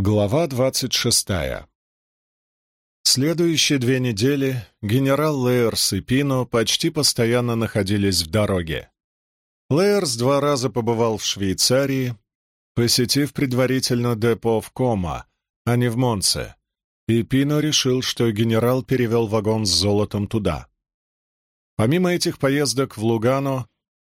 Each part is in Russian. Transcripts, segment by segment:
Глава двадцать шестая Следующие две недели генерал Лейерс и Пино почти постоянно находились в дороге. Лейерс два раза побывал в Швейцарии, посетив предварительно депо в Кома, а не в Монце, и Пино решил, что генерал перевел вагон с золотом туда. Помимо этих поездок в Лугано,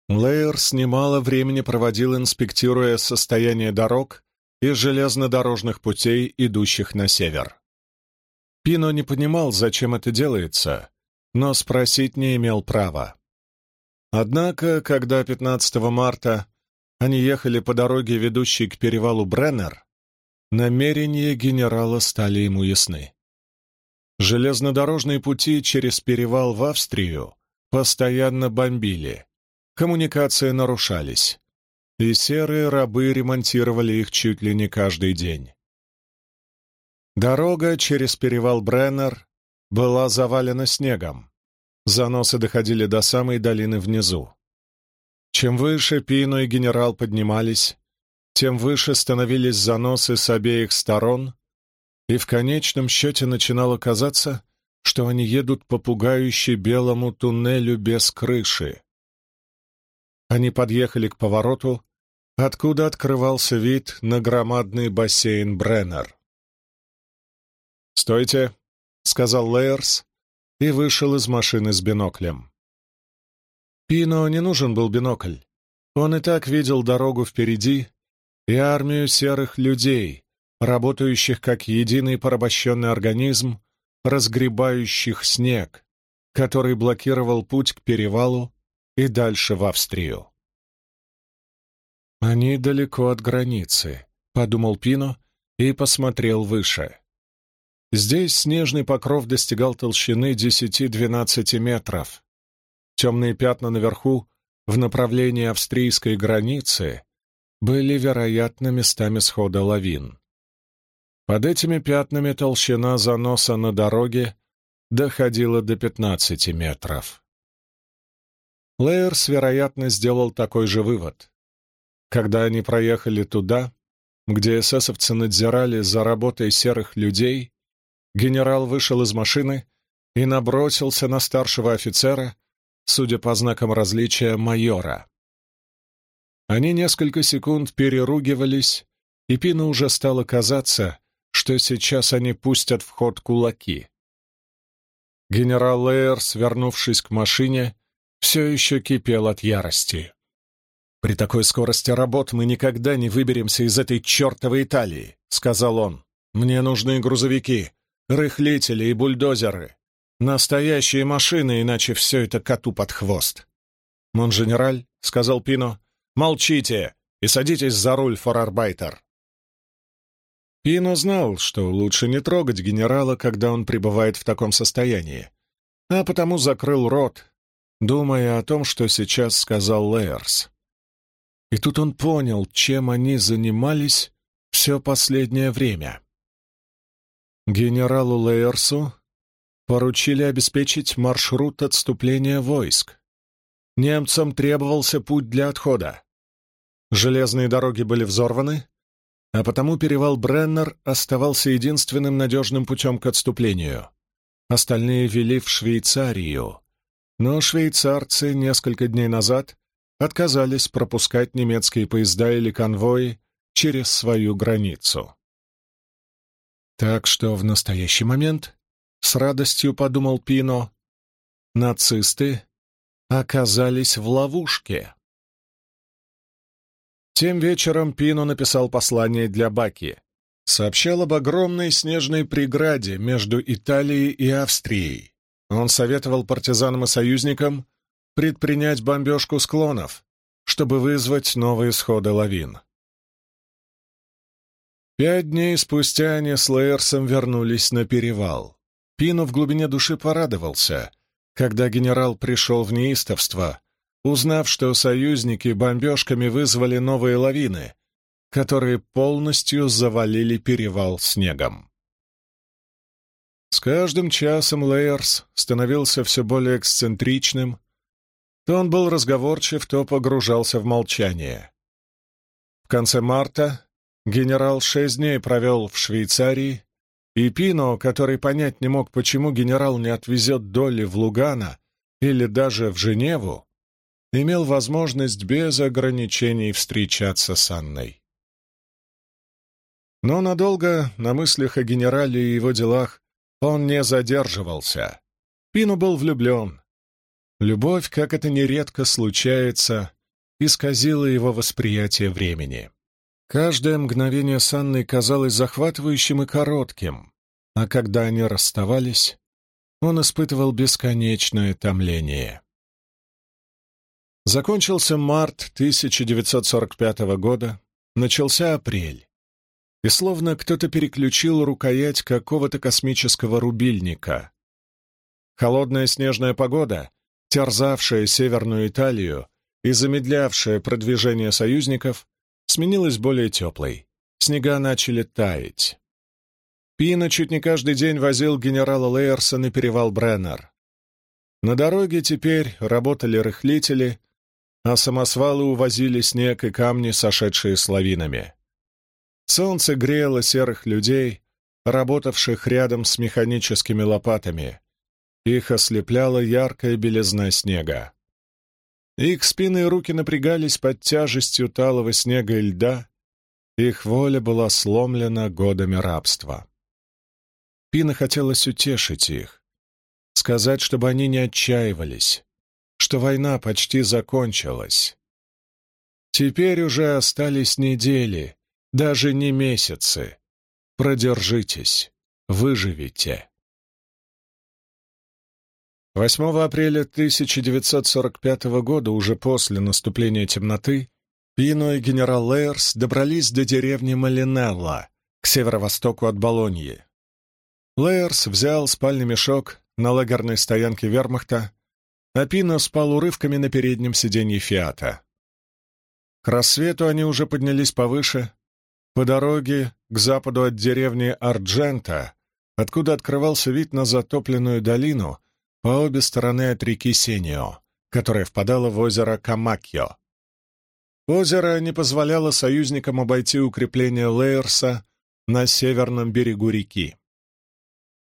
Лейерс немало времени проводил, инспектируя состояние дорог и железнодорожных путей, идущих на север. Пино не понимал, зачем это делается, но спросить не имел права. Однако, когда 15 марта они ехали по дороге, ведущей к перевалу Бреннер, намерения генерала стали ему ясны. Железнодорожные пути через перевал в Австрию постоянно бомбили, коммуникации нарушались, и серые рабы ремонтировали их чуть ли не каждый день. Дорога через перевал Бреннер была завалена снегом. Заносы доходили до самой долины внизу. Чем выше Пино и генерал поднимались, тем выше становились заносы с обеих сторон, и в конечном счете начинало казаться, что они едут по пугающе белому туннелю без крыши. Они подъехали к повороту, откуда открывался вид на громадный бассейн Бреннер. «Стойте!» — сказал Лейерс и вышел из машины с биноклем. Пино не нужен был бинокль. Он и так видел дорогу впереди и армию серых людей, работающих как единый порабощенный организм, разгребающих снег, который блокировал путь к перевалу и дальше в Австрию. «Они далеко от границы», — подумал Пино и посмотрел выше. Здесь снежный покров достигал толщины 10-12 метров. Темные пятна наверху, в направлении австрийской границы, были, вероятно, местами схода лавин. Под этими пятнами толщина заноса на дороге доходила до 15 метров. Лейерс, вероятно, сделал такой же вывод. Когда они проехали туда, где эсэсовцы надзирали за работой серых людей, генерал вышел из машины и набросился на старшего офицера, судя по знакам различия, майора. Они несколько секунд переругивались, и Пину уже стало казаться, что сейчас они пустят в ход кулаки. Генерал Лейерс, вернувшись к машине, все еще кипел от ярости. «При такой скорости работ мы никогда не выберемся из этой чертовой Италии», — сказал он. «Мне нужны грузовики, рыхлители и бульдозеры. Настоящие машины, иначе все это коту под хвост». «Монженераль», — сказал Пино, — «молчите и садитесь за руль, форарбайтер». Пино знал, что лучше не трогать генерала, когда он пребывает в таком состоянии, а потому закрыл рот, думая о том, что сейчас сказал Лейерс. И тут он понял, чем они занимались все последнее время. Генералу Лейерсу поручили обеспечить маршрут отступления войск. Немцам требовался путь для отхода. Железные дороги были взорваны, а потому перевал Бреннер оставался единственным надежным путем к отступлению. Остальные вели в Швейцарию, но швейцарцы несколько дней назад отказались пропускать немецкие поезда или конвои через свою границу. Так что в настоящий момент, с радостью подумал Пино, нацисты оказались в ловушке. Тем вечером Пино написал послание для Баки. Сообщал об огромной снежной преграде между Италией и Австрией. Он советовал партизанам и союзникам предпринять бомбежку склонов, чтобы вызвать новые сходы лавин. Пять дней спустя они с Лейерсом вернулись на перевал. Пину в глубине души порадовался, когда генерал пришел в неистовство, узнав, что союзники бомбежками вызвали новые лавины, которые полностью завалили перевал снегом. С каждым часом Лейерс становился все более эксцентричным, то он был разговорчив, то погружался в молчание. В конце марта Генерал шесть дней провел в Швейцарии, и Пино, который понять не мог, почему генерал не отвезет Долли в Лугана или даже в Женеву, имел возможность без ограничений встречаться с Анной. Но надолго на мыслях о генерале и его делах он не задерживался. Пину был влюблен. Любовь, как это нередко случается, исказила его восприятие времени. Каждое мгновение с Анной казалось захватывающим и коротким, а когда они расставались, он испытывал бесконечное томление. Закончился март 1945 года, начался апрель, и словно кто-то переключил рукоять какого-то космического рубильника. Холодная снежная погода, терзавшая Северную Италию и замедлявшая продвижение союзников, сменилась более теплой. Снега начали таять. Пина чуть не каждый день возил генерала Лейерса на перевал Бреннер. На дороге теперь работали рыхлители, а самосвалы увозили снег и камни, сошедшие с лавинами. Солнце грело серых людей, работавших рядом с механическими лопатами. Их ослепляла яркая белизна снега. Их спины и руки напрягались под тяжестью талого снега и льда, их воля была сломлена годами рабства. Пина хотелось утешить их, сказать, чтобы они не отчаивались, что война почти закончилась. Теперь уже остались недели, даже не месяцы. Продержитесь, выживите. 8 апреля 1945 года, уже после наступления темноты, Пино и генерал Лейерс добрались до деревни Малинелла, к северо-востоку от Болоньи. Лейерс взял спальный мешок на лагерной стоянке вермахта, а Пино спал урывками на переднем сиденье Фиата. К рассвету они уже поднялись повыше, по дороге к западу от деревни Арджента, откуда открывался вид на затопленную долину, по обе стороны от реки Сенио, которая впадала в озеро Камакьо. Озеро не позволяло союзникам обойти укрепление Лейерса на северном берегу реки.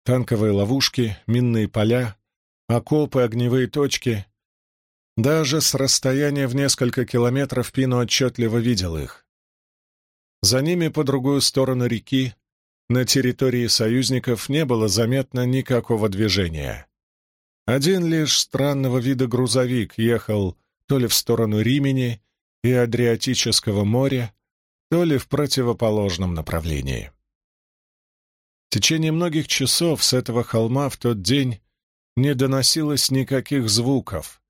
Танковые ловушки, минные поля, окопы, огневые точки. Даже с расстояния в несколько километров Пино отчетливо видел их. За ними по другую сторону реки, на территории союзников, не было заметно никакого движения. Один лишь странного вида грузовик ехал то ли в сторону Римени и Адриатического моря, то ли в противоположном направлении. В течение многих часов с этого холма в тот день не доносилось никаких звуков,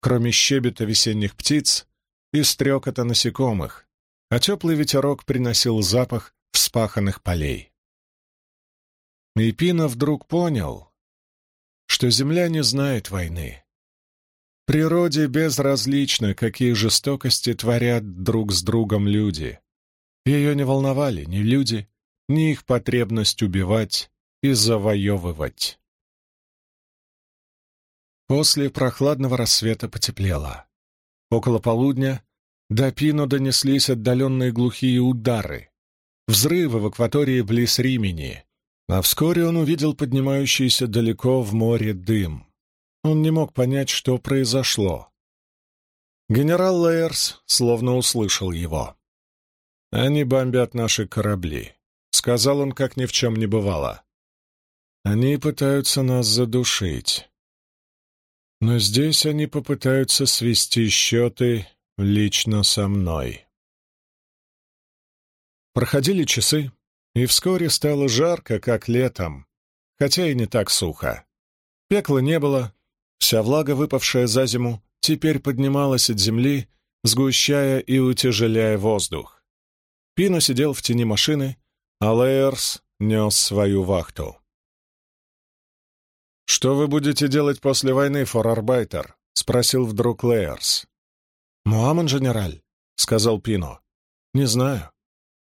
кроме щебета весенних птиц и стрекота насекомых, а теплый ветерок приносил запах вспаханных полей. И Пина вдруг понял, что Земля не знает войны. Природе безразлично, какие жестокости творят друг с другом люди. Ее не волновали ни люди, ни их потребность убивать и завоевывать. После прохладного рассвета потеплело. Около полудня до Пино донеслись отдаленные глухие удары, взрывы в акватории близ Римени, а вскоре он увидел поднимающийся далеко в море дым. Он не мог понять, что произошло. Генерал Лейерс словно услышал его. «Они бомбят наши корабли», — сказал он, как ни в чем не бывало. «Они пытаются нас задушить. Но здесь они попытаются свести счеты лично со мной». Проходили часы, и вскоре стало жарко, как летом, хотя и не так сухо. Пекла не было, вся влага, выпавшая за зиму, теперь поднималась от земли, сгущая и утяжеляя воздух. Пино сидел в тени машины, а Лейерс нес свою вахту. «Что вы будете делать после войны, форарбайтер?» — спросил вдруг Лейерс. «Муамон, генераль», — сказал Пино. «Не знаю.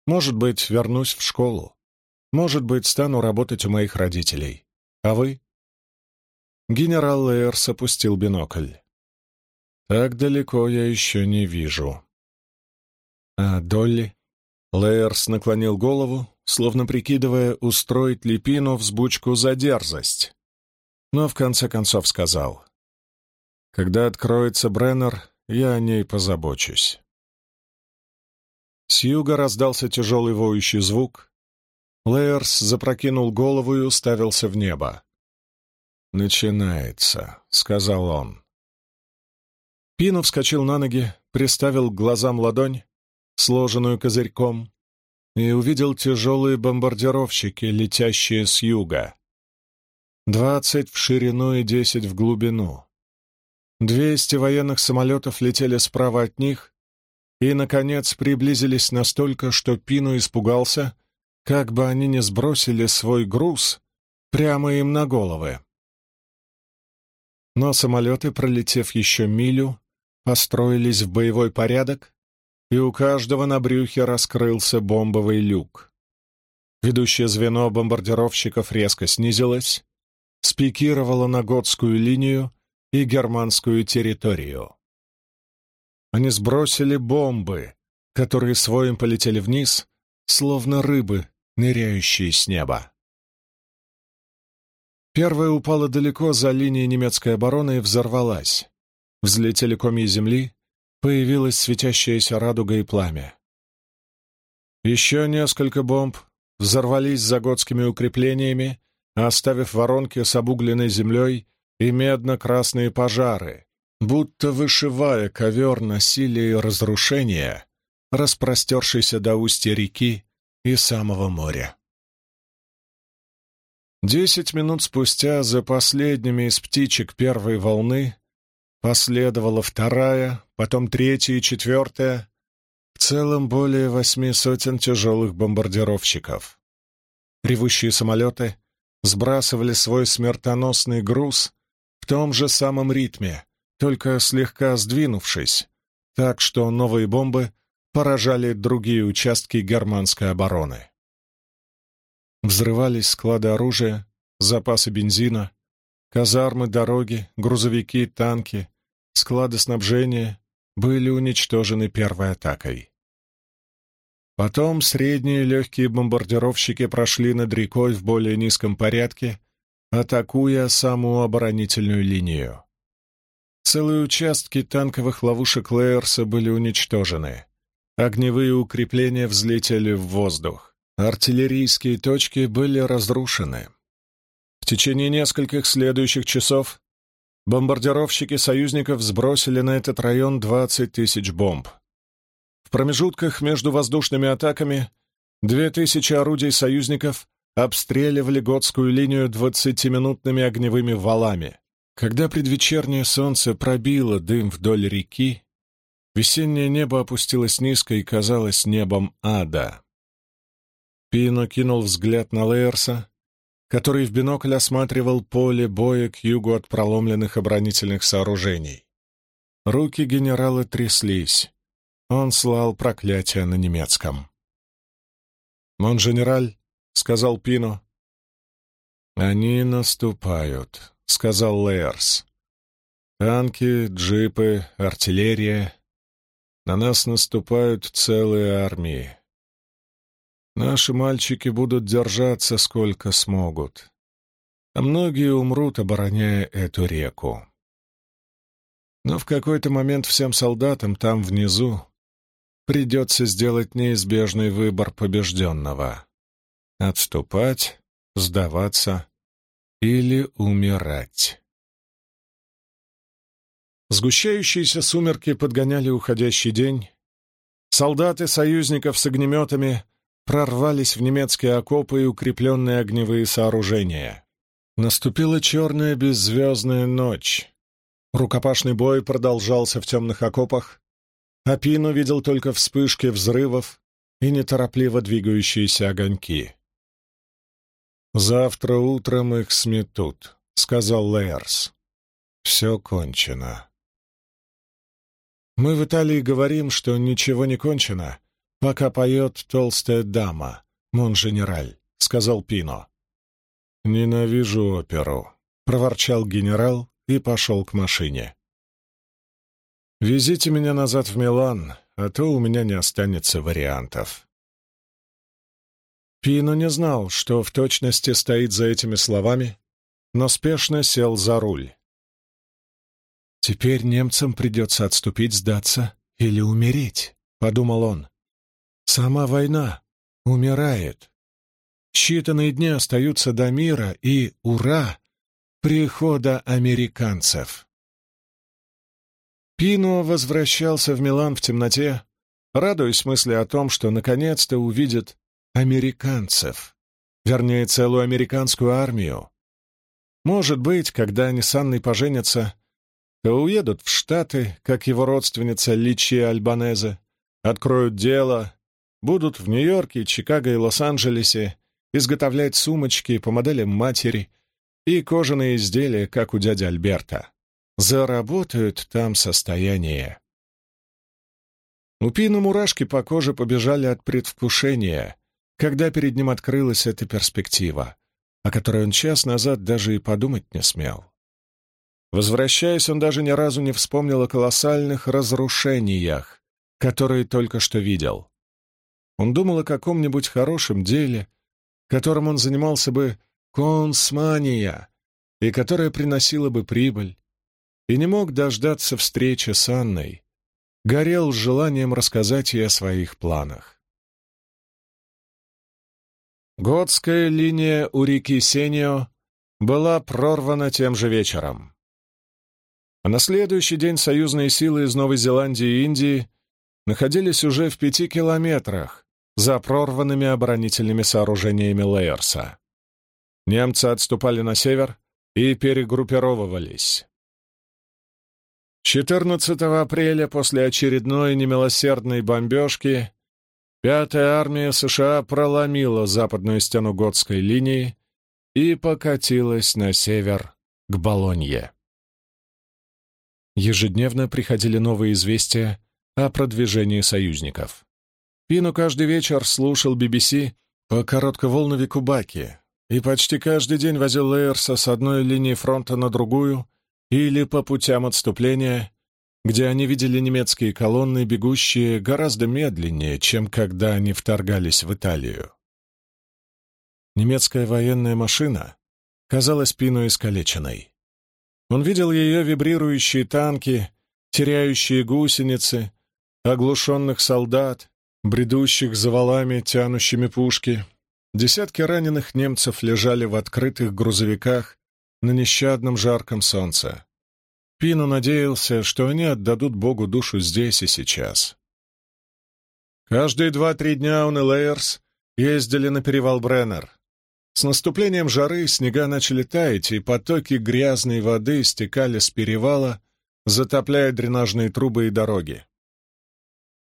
Может быть, вернусь в школу. Может быть, стану работать у моих родителей. А вы?» Генерал Лейерс опустил бинокль. «Так далеко я еще не вижу». «А Долли?» Лейерс наклонил голову, словно прикидывая, устроить ли Пину взбучку за дерзость. Но в конце концов сказал. «Когда откроется Бреннер, я о ней позабочусь». С юга раздался тяжелый воющий звук. Лейерс запрокинул голову и уставился в небо. «Начинается», — сказал он. Пино вскочил на ноги, приставил к глазам ладонь, сложенную козырьком, и увидел тяжелые бомбардировщики, летящие с юга. Двадцать в ширину и десять в глубину. Двести военных самолетов летели справа от них и, наконец, приблизились настолько, что Пину испугался, как бы они не сбросили свой груз прямо им на головы. Но самолеты, пролетев еще милю, построились в боевой порядок, и у каждого на брюхе раскрылся бомбовый люк. Ведущее звено бомбардировщиков резко снизилось, спикировало на готскую линию и германскую территорию. Они сбросили бомбы, которые своим полетели вниз, словно рыбы, ныряющие с неба. Первая упала далеко за линией немецкой обороны и взорвалась. Взлетели комья земли, появилась светящаяся радуга и пламя. Еще несколько бомб взорвались за готскими укреплениями, оставив воронки с обугленной землей и медно-красные пожары, будто вышивая ковер насилия и разрушения, распростершийся до устья реки и самого моря. Десять минут спустя за последними из птичек первой волны Последовала вторая, потом третья и четвертая. В целом более восьми сотен тяжелых бомбардировщиков. Ревущие самолеты сбрасывали свой смертоносный груз в том же самом ритме, только слегка сдвинувшись, так что новые бомбы поражали другие участки германской обороны. Взрывались склады оружия, запасы бензина, казармы, дороги, грузовики, танки, склады снабжения были уничтожены первой атакой. Потом средние легкие бомбардировщики прошли над рекой в более низком порядке, атакуя самую оборонительную линию. Целые участки танковых ловушек Лейерса были уничтожены. Огневые укрепления взлетели в воздух. Артиллерийские точки были разрушены. В течение нескольких следующих часов Бомбардировщики союзников сбросили на этот район 20 тысяч бомб. В промежутках между воздушными атаками 2000 орудий союзников обстреливали готскую линию 20-минутными огневыми валами. Когда предвечернее солнце пробило дым вдоль реки, весеннее небо опустилось низко и казалось небом ада. Пино кинул взгляд на Лейерса, который в бинокль осматривал поле боя к югу от проломленных оборонительных сооружений. Руки генерала тряслись. Он слал проклятие на немецком. «Монженераль», — сказал Пино. «Они наступают», — сказал Лейерс. «Танки, джипы, артиллерия. На нас наступают целые армии. Наши мальчики будут держаться сколько смогут, а многие умрут, обороняя эту реку. Но в какой-то момент всем солдатам там внизу придется сделать неизбежный выбор побежденного — отступать, сдаваться или умирать. Сгущающиеся сумерки подгоняли уходящий день. Солдаты союзников с огнеметами прорвались в немецкие окопы и укрепленные огневые сооружения. Наступила черная беззвездная ночь. Рукопашный бой продолжался в темных окопах, а Пин увидел только вспышки взрывов и неторопливо двигающиеся огоньки. «Завтра утром их сметут», — сказал Лейерс. «Все кончено». «Мы в Италии говорим, что ничего не кончено, пока поет толстая дама, монженераль», — сказал Пино. «Ненавижу оперу», — проворчал генерал и пошел к машине. «Везите меня назад в Милан, а то у меня не останется вариантов». Пино не знал, что в точности стоит за этими словами, но спешно сел за руль. «Теперь немцам придется отступить, сдаться или умереть», — подумал он. «Сама война умирает. Считанные дни остаются до мира и, ура, прихода американцев». Пино возвращался в Милан в темноте, радуясь мысли о том, что наконец-то увидит американцев, вернее, целую американскую армию. Может быть, когда они с Анной поженятся, то уедут в Штаты, как его родственница Личи Альбанезе, откроют дело, будут в Нью-Йорке, Чикаго и Лос-Анджелесе изготовлять сумочки по моделям матери и кожаные изделия, как у дяди Альберта. Заработают там состояние. У Пина мурашки по коже побежали от предвкушения, когда перед ним открылась эта перспектива, о которой он час назад даже и подумать не смел. Возвращаясь, он даже ни разу не вспомнил о колоссальных разрушениях, которые только что видел. Он думал о каком-нибудь хорошем деле, которым он занимался бы консмания, и которое приносило бы прибыль, и не мог дождаться встречи с Анной, горел желанием рассказать ей о своих планах. Готская линия у реки Сенио была прорвана тем же вечером. А на следующий день союзные силы из Новой Зеландии и Индии находились уже в пяти километрах за прорванными оборонительными сооружениями Лейерса. Немцы отступали на север и перегруппировывались. 14 апреля после очередной немилосердной бомбежки Пятая армия США проломила западную стену Готской линии и покатилась на север к Болонье. Ежедневно приходили новые известия о продвижении союзников. Пину каждый вечер слушал BBC по коротковолновику Баки и почти каждый день возил Лейерса с одной линии фронта на другую или по путям отступления где они видели немецкие колонны, бегущие гораздо медленнее, чем когда они вторгались в Италию. Немецкая военная машина казалась Пину искалеченной. Он видел ее вибрирующие танки, теряющие гусеницы, оглушенных солдат, бредущих за валами, тянущими пушки. Десятки раненых немцев лежали в открытых грузовиках на нещадном жарком солнце. Пину надеялся, что они отдадут Богу душу здесь и сейчас. Каждые два-три дня он и Лейерс ездили на перевал Бреннер. С наступлением жары снега начали таять, и потоки грязной воды стекали с перевала, затопляя дренажные трубы и дороги.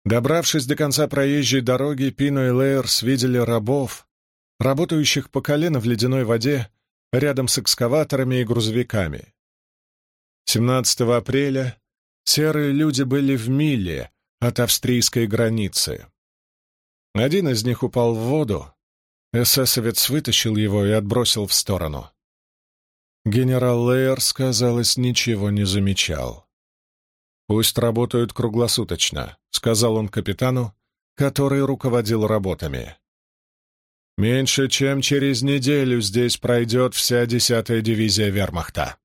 Добравшись до конца проезжей дороги, Пино и Лейерс видели рабов, работающих по колено в ледяной воде рядом с экскаваторами и грузовиками. 17 апреля серые люди были в миле от австрийской границы. Один из них упал в воду, эсэсовец вытащил его и отбросил в сторону. Генерал Лейерс, казалось, ничего не замечал. «Пусть работают круглосуточно», — сказал он капитану, который руководил работами. «Меньше чем через неделю здесь пройдет вся десятая дивизия вермахта».